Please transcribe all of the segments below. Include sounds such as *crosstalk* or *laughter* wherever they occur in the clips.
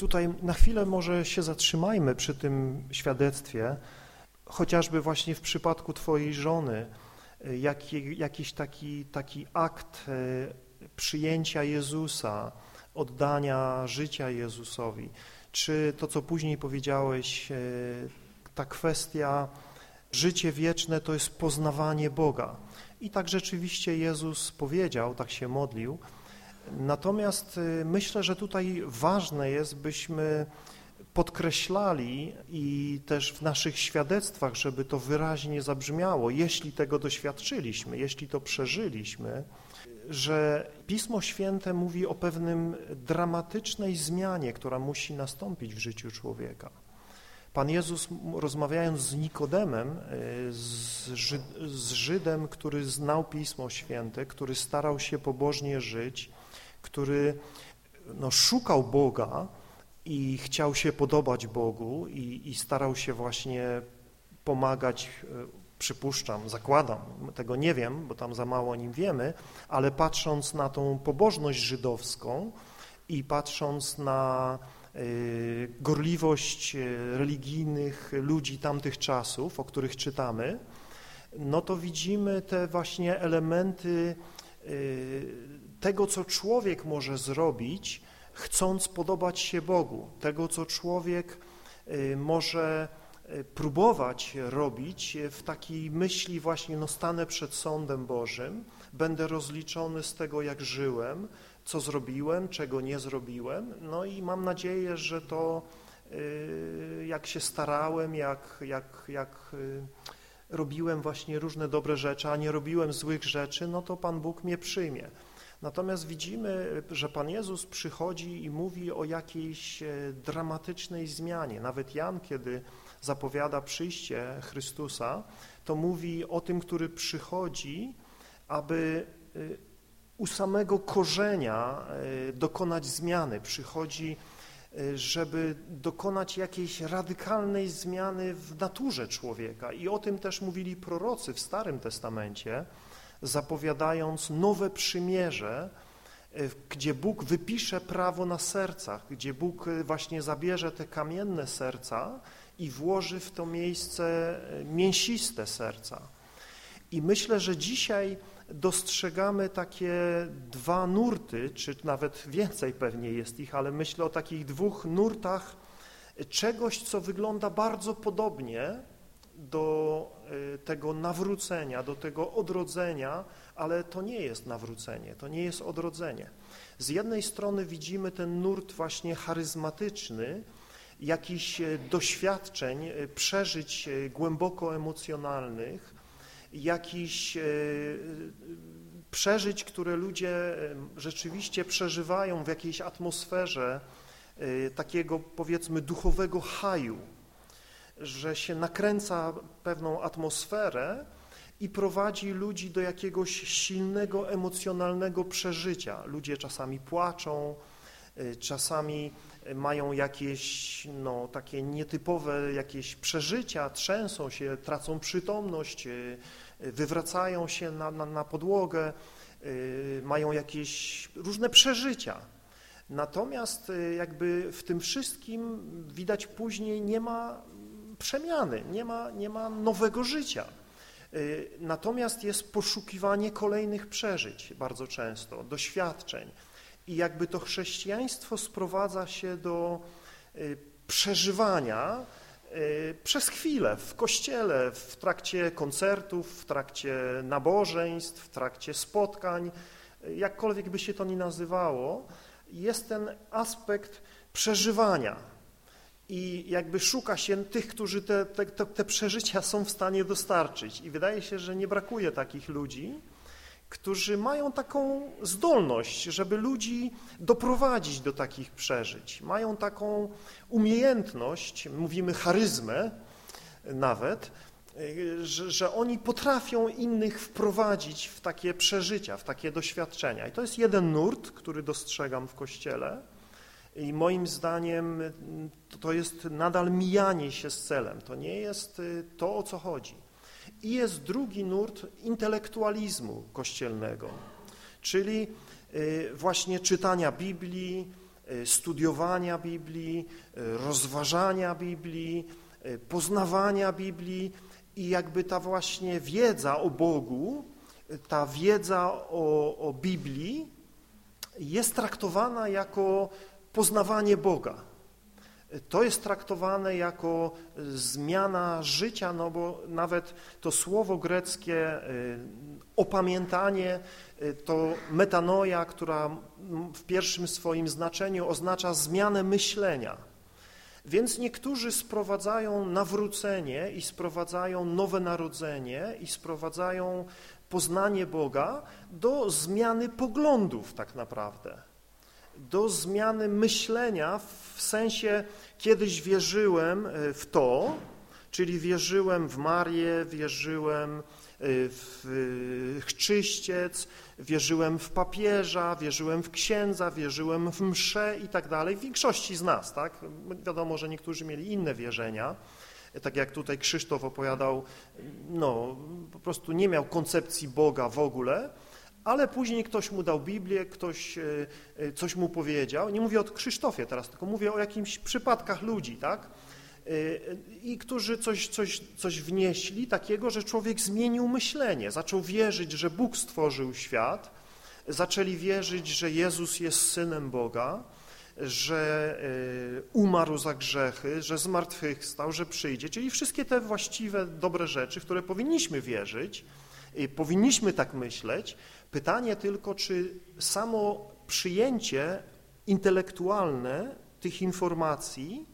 tutaj na chwilę może się zatrzymajmy przy tym świadectwie, chociażby właśnie w przypadku Twojej żony, jaki, jakiś taki, taki akt przyjęcia Jezusa, oddania życia Jezusowi, czy to, co później powiedziałeś, ta kwestia życie wieczne to jest poznawanie Boga. I tak rzeczywiście Jezus powiedział, tak się modlił. Natomiast y, myślę, że tutaj ważne jest, byśmy podkreślali i też w naszych świadectwach, żeby to wyraźnie zabrzmiało, jeśli tego doświadczyliśmy, jeśli to przeżyliśmy, że Pismo Święte mówi o pewnym dramatycznej zmianie, która musi nastąpić w życiu człowieka. Pan Jezus rozmawiając z Nikodemem, e, z, Żyd, z Żydem, który znał Pismo Święte, który starał się pobożnie żyć, który no, szukał Boga i chciał się podobać Bogu i, i starał się właśnie pomagać, e, przypuszczam, zakładam, tego nie wiem, bo tam za mało o nim wiemy, ale patrząc na tą pobożność żydowską i patrząc na Y, gorliwość y, religijnych ludzi tamtych czasów, o których czytamy, no to widzimy te właśnie elementy tego, co człowiek może zrobić, chcąc podobać się Bogu, tego, co człowiek może próbować robić w takiej myśli właśnie, no stanę przed sądem Bożym, będę rozliczony z tego, jak żyłem, co zrobiłem, czego nie zrobiłem. No i mam nadzieję, że to y, jak się starałem, jak, jak, jak y, robiłem właśnie różne dobre rzeczy, a nie robiłem złych rzeczy, no to Pan Bóg mnie przyjmie. Natomiast widzimy, że Pan Jezus przychodzi i mówi o jakiejś e, dramatycznej zmianie. Nawet Jan, kiedy zapowiada przyjście Chrystusa, to mówi o tym, który przychodzi, aby y, u samego korzenia e, dokonać zmiany. Przychodzi, e, żeby dokonać jakiejś radykalnej zmiany w naturze człowieka. I o tym też mówili prorocy w Starym Testamencie, zapowiadając nowe przymierze, e, gdzie Bóg wypisze prawo na sercach, gdzie Bóg właśnie zabierze te kamienne serca i włoży w to miejsce mięsiste serca. I myślę, że dzisiaj dostrzegamy takie dwa nurty, czy nawet więcej pewnie jest ich, ale myślę o takich dwóch nurtach czegoś, co wygląda bardzo podobnie do e, tego nawrócenia, do tego odrodzenia, ale to nie jest nawrócenie, to nie jest odrodzenie. Z jednej strony widzimy ten nurt właśnie charyzmatyczny, jakichś e, doświadczeń, e, przeżyć głęboko emocjonalnych, jakichś przeżyć, które ludzie rzeczywiście przeżywają w jakiejś atmosferze takiego powiedzmy duchowego haju, że się nakręca pewną atmosferę i prowadzi ludzi do jakiegoś silnego, emocjonalnego przeżycia. Ludzie czasami płaczą, czasami mają jakieś no, takie nietypowe jakieś przeżycia, trzęsą się, tracą przytomność, y, wywracają się na, na, na podłogę, y, mają jakieś różne przeżycia. Natomiast y, jakby w tym wszystkim widać później nie ma przemiany, nie ma, nie ma nowego życia. Natomiast jest poszukiwanie kolejnych przeżyć bardzo często, doświadczeń, i jakby to chrześcijaństwo sprowadza się do y, przeżywania y, przez chwilę w kościele, w trakcie koncertów, w trakcie nabożeństw, w trakcie spotkań, jakkolwiek by się to ni nazywało, jest ten aspekt przeżywania i jakby szuka się tych, którzy te, te, te przeżycia są w stanie dostarczyć i wydaje się, że nie brakuje takich ludzi, którzy mają taką zdolność, żeby ludzi doprowadzić do takich przeżyć. Mają taką umiejętność, mówimy charyzmę nawet, że, że, oni potrafią innych wprowadzić w takie przeżycia, w takie doświadczenia. I to jest jeden nurt, który dostrzegam w Kościele i moim zdaniem to jest nadal mijanie się z celem. To nie jest y, to, o co chodzi. I jest drugi nurt intelektualizmu kościelnego, czyli y, właśnie czytania Biblii, studiowania Biblii, rozważania Biblii, poznawania Biblii i jakby ta właśnie wiedza o Bogu, ta wiedza o, o Biblii jest traktowana jako poznawanie Boga. To jest traktowane jako zmiana życia, no bo nawet to słowo greckie y, opamiętanie y, to metanoja, która w pierwszym swoim znaczeniu oznacza zmianę myślenia. Więc niektórzy sprowadzają nawrócenie i sprowadzają nowe narodzenie i sprowadzają poznanie Boga do zmiany poglądów tak naprawdę, do zmiany myślenia w sensie kiedyś wierzyłem e, w to, czyli wierzyłem w Marię, wierzyłem e, w e, chrzczyściec, wierzyłem w papieża, wierzyłem w księdza, wierzyłem w mszę i tak dalej. W większości z nas, tak? Wiadomo, że niektórzy mieli inne wierzenia, tak jak tutaj Krzysztof opowiadał, no po prostu nie miał koncepcji Boga w ogóle, ale później ktoś mu dał Biblię, ktoś e, e, coś mu powiedział. Nie mówię o Krzysztofie teraz, tylko mówię o jakimś przypadkach ludzi, tak? E, I którzy coś, coś, coś wnieśli takiego, że człowiek zmienił myślenie, zaczął wierzyć, że Bóg stworzył świat, zaczęli wierzyć, że Jezus jest Synem Boga, że umarł za grzechy, że zmartwychwstał, że przyjdzie, czyli wszystkie te właściwe, dobre rzeczy, w które powinniśmy wierzyć, powinniśmy tak myśleć, Pytanie tylko, czy samo przyjęcie intelektualne tych informacji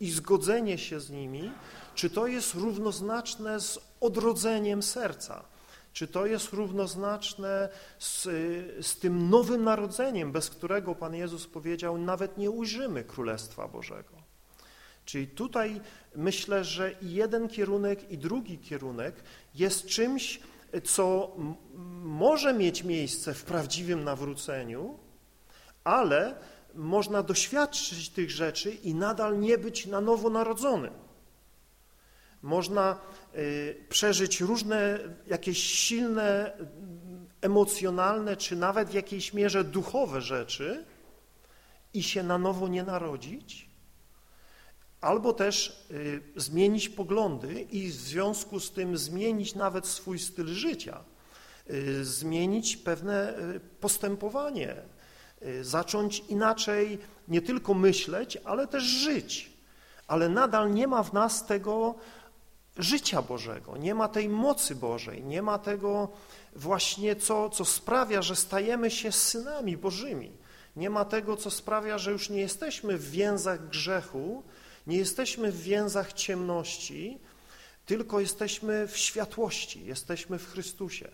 i zgodzenie się z nimi, czy to jest równoznaczne z odrodzeniem serca, czy to jest równoznaczne z, z tym nowym narodzeniem, bez którego Pan Jezus powiedział, nawet nie ujrzymy Królestwa Bożego. Czyli tutaj myślę, że i jeden kierunek, i drugi kierunek jest czymś, co może mieć miejsce w prawdziwym nawróceniu, ale można doświadczyć tych rzeczy i nadal nie być na nowo narodzonym. Można y, przeżyć różne jakieś silne, emocjonalne, czy nawet w jakiejś mierze duchowe rzeczy i się na nowo nie narodzić, albo też y, zmienić poglądy i w związku z tym zmienić nawet swój styl życia, y, zmienić pewne y, postępowanie, zacząć inaczej nie tylko myśleć, ale też żyć. Ale nadal nie ma w nas tego życia Bożego, nie ma tej mocy Bożej, nie ma tego właśnie, co, co sprawia, że stajemy się synami Bożymi. Nie ma tego, co sprawia, że już nie jesteśmy w więzach grzechu, nie jesteśmy w więzach ciemności, tylko jesteśmy w światłości, jesteśmy w Chrystusie.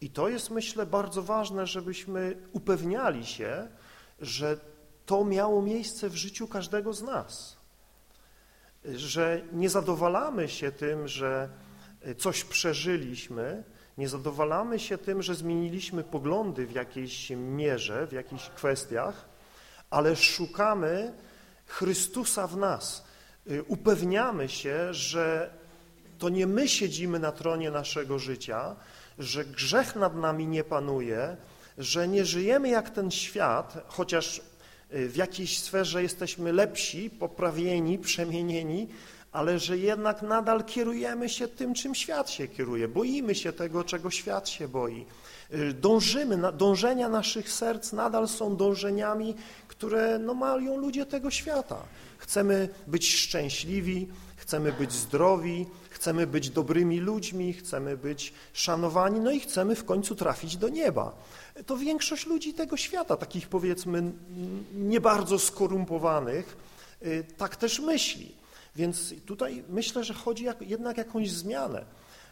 I to jest, myślę, bardzo ważne, żebyśmy upewniali się, że to miało miejsce w życiu każdego z nas. Że nie zadowalamy się tym, że coś przeżyliśmy, nie zadowalamy się tym, że zmieniliśmy poglądy w jakiejś mierze, w jakichś kwestiach, ale szukamy Chrystusa w nas. Y, upewniamy się, że to nie my siedzimy na tronie naszego życia, że grzech nad nami nie panuje, że nie żyjemy jak ten świat, chociaż y, w jakiejś sferze jesteśmy lepsi, poprawieni, przemienieni, ale że jednak nadal kierujemy się tym, czym świat się kieruje. Boimy się tego, czego świat się boi. Y, dążymy, dążenia naszych serc nadal są dążeniami, które no, mają ludzie tego świata. Chcemy być szczęśliwi, chcemy być zdrowi, chcemy być dobrymi ludźmi, chcemy być szanowani, no i chcemy w końcu trafić do nieba. To większość ludzi tego świata, takich powiedzmy nie bardzo skorumpowanych, y, tak też myśli. Więc tutaj myślę, że chodzi jednak jakąś zmianę,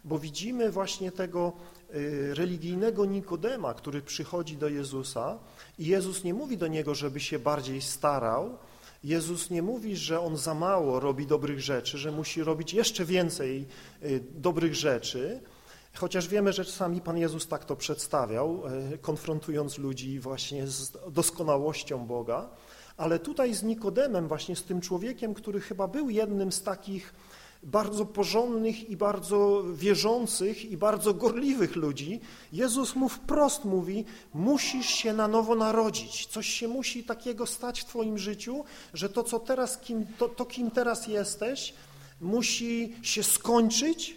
bo widzimy właśnie tego y, religijnego Nikodema, który przychodzi do Jezusa i Jezus nie mówi do niego, żeby się bardziej starał, Jezus nie mówi, że on za mało robi dobrych rzeczy, że musi robić jeszcze więcej y, dobrych rzeczy, chociaż wiemy, że czasami Pan Jezus tak to przedstawiał, y, konfrontując ludzi właśnie z doskonałością Boga, ale tutaj z Nikodemem, właśnie z tym człowiekiem, który chyba był jednym z takich bardzo porządnych i bardzo wierzących i bardzo gorliwych ludzi, Jezus mu wprost mówi, musisz się na nowo narodzić, coś się musi takiego stać w twoim życiu, że to, co teraz, kim, to, to kim teraz jesteś, musi się skończyć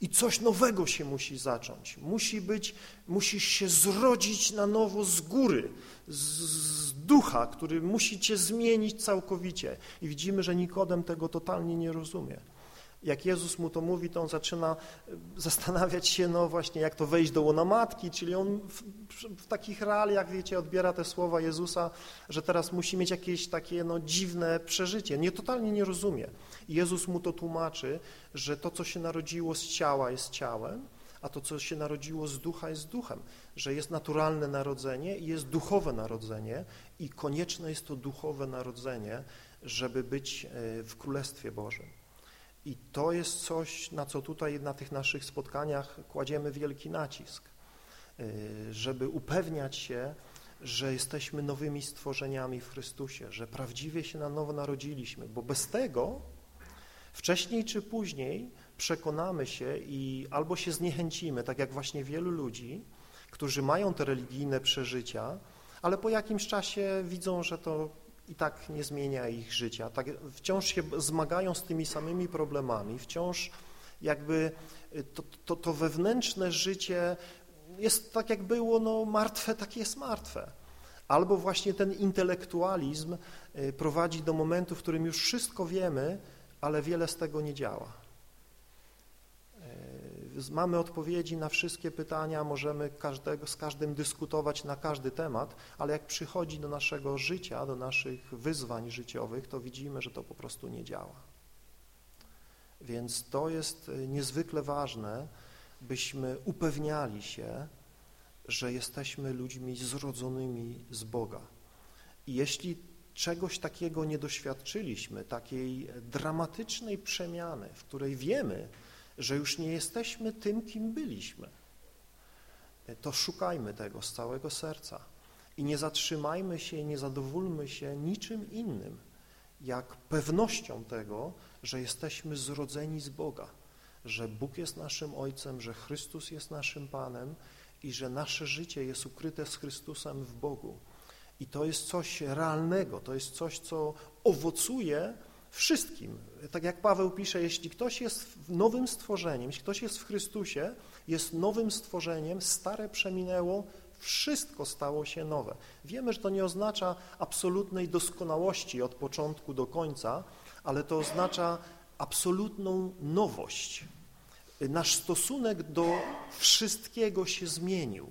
i coś nowego się musi zacząć. Musi być, musisz się zrodzić na nowo z góry, z, z ducha, który musi cię zmienić całkowicie. I widzimy, że Nikodem tego totalnie nie rozumie. Jak Jezus mu to mówi, to on zaczyna e, zastanawiać się, no właśnie, jak to wejść do łona matki, czyli on w, w, takich realiach, wiecie, odbiera te słowa Jezusa, że teraz musi mieć jakieś takie no, dziwne przeżycie. Nie, totalnie nie rozumie. Jezus mu to tłumaczy, że to, co się narodziło z ciała jest ciałem, a to, co się narodziło z ducha jest duchem, że jest naturalne narodzenie i jest duchowe narodzenie i konieczne jest to duchowe narodzenie, żeby być e, w Królestwie Bożym. I to jest coś, na co tutaj na tych naszych spotkaniach kładziemy wielki nacisk, y, żeby upewniać się, że jesteśmy nowymi stworzeniami w Chrystusie, że prawdziwie się na nowo narodziliśmy, bo bez tego wcześniej czy później przekonamy się i albo się zniechęcimy, tak jak właśnie wielu ludzi, którzy mają te religijne przeżycia, ale po jakimś czasie widzą, że to i tak nie zmienia ich życia. Tak, wciąż się zmagają z tymi samymi problemami, wciąż jakby y, to, to, to wewnętrzne życie jest tak jak było no, martwe, tak jest martwe. Albo właśnie ten intelektualizm y, prowadzi do momentu, w którym już wszystko wiemy, ale wiele z tego nie działa mamy odpowiedzi na wszystkie pytania, możemy każdego, z każdym dyskutować na każdy temat, ale jak przychodzi do naszego życia, do naszych wyzwań życiowych, to widzimy, że to po prostu nie działa. Więc to jest e, niezwykle ważne, byśmy upewniali się, że jesteśmy ludźmi zrodzonymi z Boga. I jeśli czegoś takiego nie doświadczyliśmy, takiej dramatycznej przemiany, w której wiemy, że już nie jesteśmy tym, kim byliśmy, to szukajmy tego z całego serca i nie zatrzymajmy się, nie zadowólmy się niczym innym, jak pewnością tego, że jesteśmy zrodzeni z Boga, że Bóg jest naszym Ojcem, że Chrystus jest naszym Panem i że nasze życie jest ukryte z Chrystusem w Bogu. I to jest coś realnego, to jest coś, co owocuje Wszystkim. Tak jak Paweł pisze, jeśli ktoś jest nowym stworzeniem, jeśli ktoś jest w Chrystusie, jest nowym stworzeniem, stare przeminęło, wszystko stało się nowe. Wiemy, że to nie oznacza absolutnej doskonałości od początku do końca, ale to oznacza absolutną nowość. Nasz stosunek do wszystkiego się zmienił.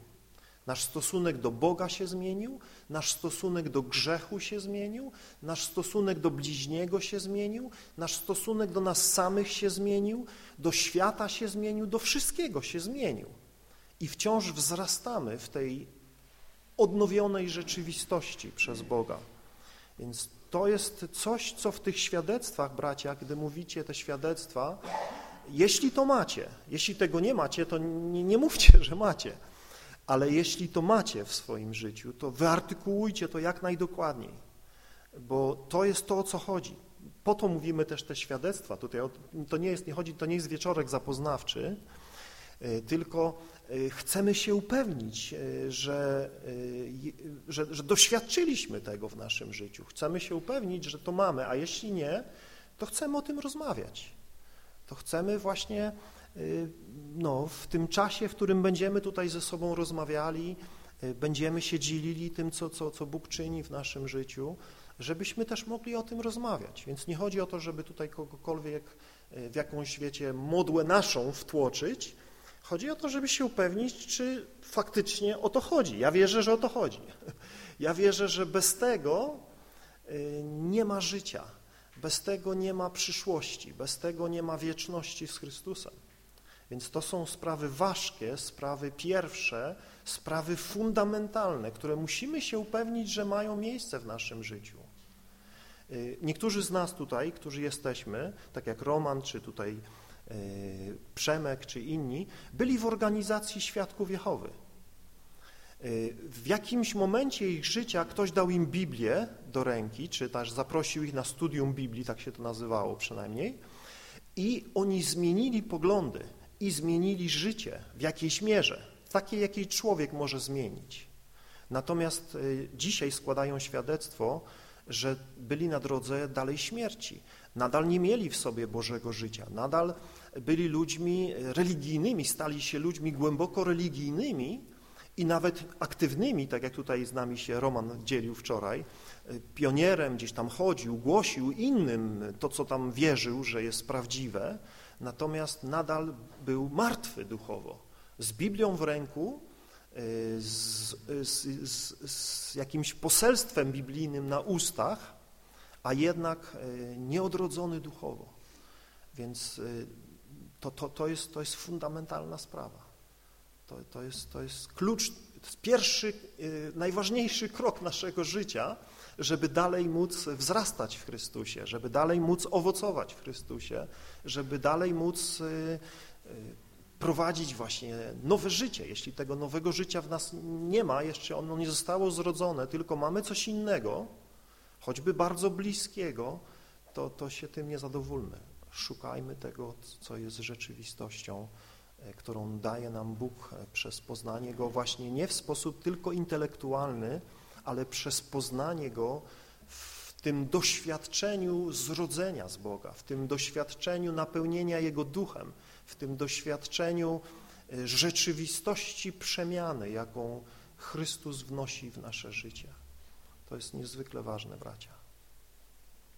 Nasz stosunek do Boga się zmienił, nasz stosunek do grzechu się zmienił, nasz stosunek do bliźniego się zmienił, nasz stosunek do nas samych się zmienił, do świata się zmienił, do wszystkiego się zmienił. I wciąż wzrastamy w tej odnowionej rzeczywistości przez Boga. Więc to jest coś, co w tych świadectwach, bracia, gdy mówicie te świadectwa, jeśli to macie, jeśli tego nie macie, to nie, nie mówcie, że macie ale jeśli to macie w swoim życiu, to wyartykułujcie to jak najdokładniej, bo to jest to, o co chodzi. Po to mówimy też te świadectwa. Tutaj to nie jest, nie chodzi, to nie jest wieczorek zapoznawczy, e, tylko e, chcemy się upewnić, e, że, że, że doświadczyliśmy tego w naszym życiu. Chcemy się upewnić, że to mamy, a jeśli nie, to chcemy o tym rozmawiać. To chcemy właśnie no, w tym czasie, w którym będziemy tutaj ze sobą rozmawiali, y, będziemy się dzielili tym, co, co, co Bóg czyni w naszym życiu, żebyśmy też mogli o tym rozmawiać. Więc nie chodzi o to, żeby tutaj kogokolwiek y, w jakąś, wiecie, modłę naszą wtłoczyć, Chodzi o to, żeby się upewnić, czy faktycznie o to chodzi. Ja wierzę, że o to chodzi. *laughs* Ja wierzę, że bez tego nie ma życia, bez tego nie ma przyszłości, bez tego nie ma wieczności z Chrystusem. Więc to są sprawy ważkie, sprawy pierwsze, sprawy fundamentalne, które musimy się upewnić, że mają miejsce w naszym życiu. Y, niektórzy z nas tutaj, którzy jesteśmy, tak jak Roman, czy tutaj y, Przemek, czy inni, byli w organizacji Świadków Jehowy. Y, w jakimś momencie ich życia ktoś dał im Biblię do ręki, czy też zaprosił ich na studium Biblii, tak się to nazywało przynajmniej, I oni zmienili poglądy i zmienili życie w jakiejś mierze, takiej, jakiej człowiek może zmienić. Natomiast y, dzisiaj składają świadectwo, że byli na drodze dalej śmierci. Nadal nie mieli w sobie Bożego życia, nadal byli ludźmi religijnymi, stali się ludźmi głęboko religijnymi i nawet aktywnymi, tak jak tutaj z nami się Roman dzielił wczoraj, pionierem gdzieś tam chodził, głosił innym to, co tam wierzył, że jest prawdziwe, natomiast nadal był martwy duchowo, z Biblią w ręku, z, z, z, z jakimś poselstwem biblijnym na ustach, a jednak e, nieodrodzony duchowo. Więc to, to, to, jest, to jest fundamentalna sprawa. To, to, jest, to jest klucz, to jest pierwszy, najważniejszy krok naszego życia, żeby dalej móc wzrastać w Chrystusie, żeby dalej móc owocować w Chrystusie, żeby dalej móc prowadzić właśnie nowe życie. Jeśli tego nowego życia w nas nie ma, jeszcze ono nie zostało zrodzone, tylko mamy coś innego, choćby bardzo bliskiego, to, to się tym nie zadowólmy. Szukajmy tego, co jest rzeczywistością, e, którą daje nam Bóg e, przez poznanie Go właśnie nie w sposób tylko intelektualny, ale przez poznanie Go w tym doświadczeniu zrodzenia z Boga, w tym doświadczeniu napełnienia Jego duchem, w tym doświadczeniu e, rzeczywistości przemiany, jaką Chrystus wnosi w nasze życie. To jest niezwykle ważne, bracia.